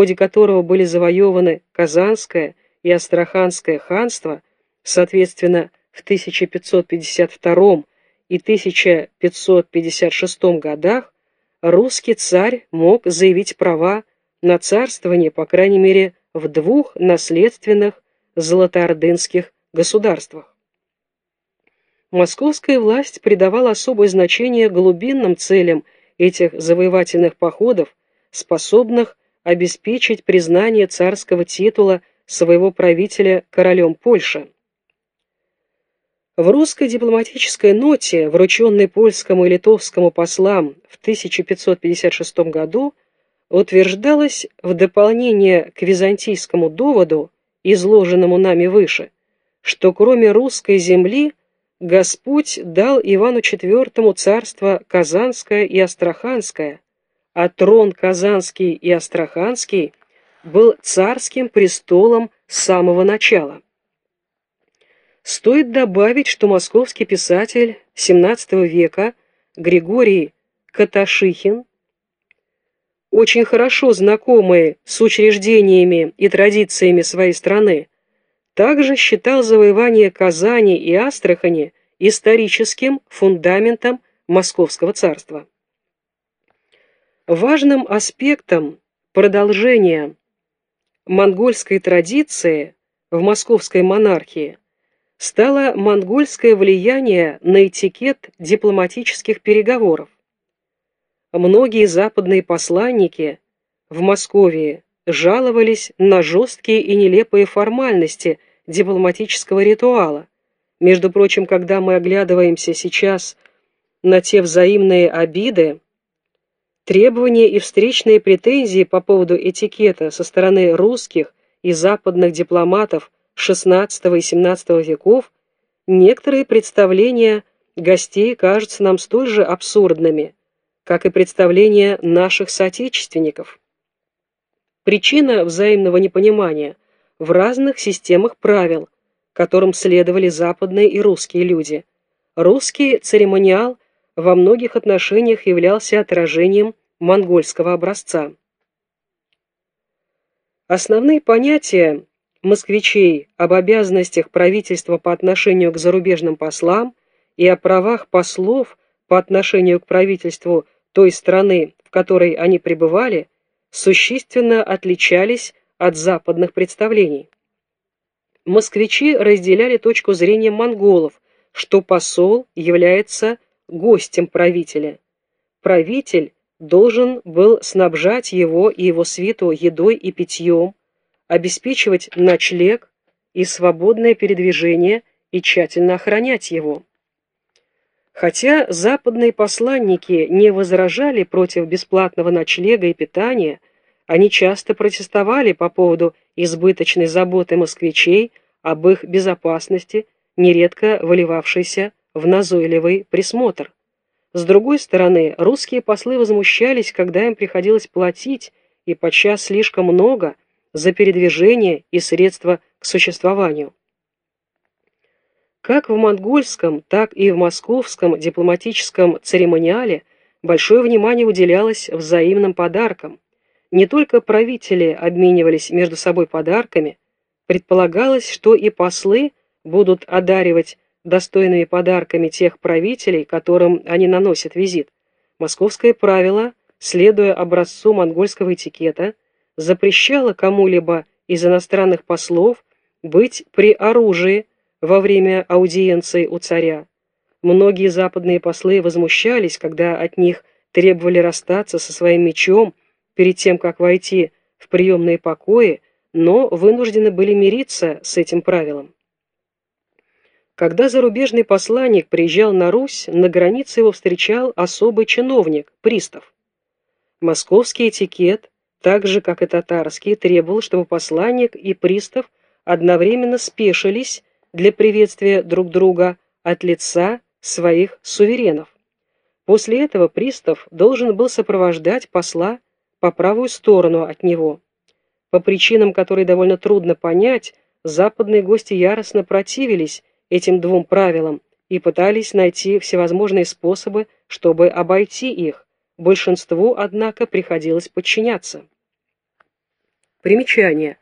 ходе которого были завоеваны Казанское и Астраханское ханство, соответственно, в 1552 и 1556 годах, русский царь мог заявить права на царствование, по крайней мере, в двух наследственных золотоордынских государствах. Московская власть придавала особое значение глубинным целям этих завоевательных походов, способных обеспечить признание царского титула своего правителя королем Польши. В русской дипломатической ноте, врученной польскому и литовскому послам в 1556 году, утверждалось в дополнение к византийскому доводу, изложенному нами выше, что кроме русской земли Господь дал Ивану IV царство Казанское и Астраханское, а трон Казанский и Астраханский был царским престолом с самого начала. Стоит добавить, что московский писатель XVII века Григорий Каташихин, очень хорошо знакомый с учреждениями и традициями своей страны, также считал завоевание Казани и Астрахани историческим фундаментом Московского царства. Важным аспектом продолжения монгольской традиции в московской монархии стало монгольское влияние на этикет дипломатических переговоров. Многие западные посланники в Москве жаловались на жесткие и нелепые формальности дипломатического ритуала. Между прочим, когда мы оглядываемся сейчас на те взаимные обиды, требования и встречные претензии по поводу этикета со стороны русских и западных дипломатов XVI и XVII веков, некоторые представления гостей кажутся нам столь же абсурдными, как и представления наших соотечественников. Причина взаимного непонимания в разных системах правил, которым следовали западные и русские люди. Русский церемониал во многих отношениях являлся отражением монгольского образца. Основные понятия москвичей об обязанностях правительства по отношению к зарубежным послам и о правах послов по отношению к правительству той страны, в которой они пребывали, существенно отличались от западных представлений. Москвичи разделяли точку зрения монголов, что посол является гостем правителя. Правитель должен был снабжать его и его свиту едой и питьем, обеспечивать ночлег и свободное передвижение и тщательно охранять его. Хотя западные посланники не возражали против бесплатного ночлега и питания, они часто протестовали по поводу избыточной заботы москвичей об их безопасности, нередко выливавшейся в назойливый присмотр. С другой стороны, русские послы возмущались, когда им приходилось платить, и подчас слишком много, за передвижение и средства к существованию. Как в монгольском, так и в московском дипломатическом церемониале большое внимание уделялось взаимным подаркам. Не только правители обменивались между собой подарками, предполагалось, что и послы будут одаривать достойными подарками тех правителей, которым они наносят визит. Московское правило, следуя образцу монгольского этикета, запрещало кому-либо из иностранных послов быть при оружии во время аудиенции у царя. Многие западные послы возмущались, когда от них требовали расстаться со своим мечом перед тем, как войти в приемные покои, но вынуждены были мириться с этим правилом. Когда зарубежный посланник приезжал на Русь, на границе его встречал особый чиновник, пристав. Московский этикет так же, как и татарский, требовал, чтобы посланник и пристав одновременно спешились для приветствия друг друга от лица своих суверенов. После этого пристав должен был сопровождать посла по правую сторону от него. По причинам, которые довольно трудно понять, западные гости яростно противились этим двум правилам и пытались найти всевозможные способы, чтобы обойти их. Большинству, однако, приходилось подчиняться. Примечание.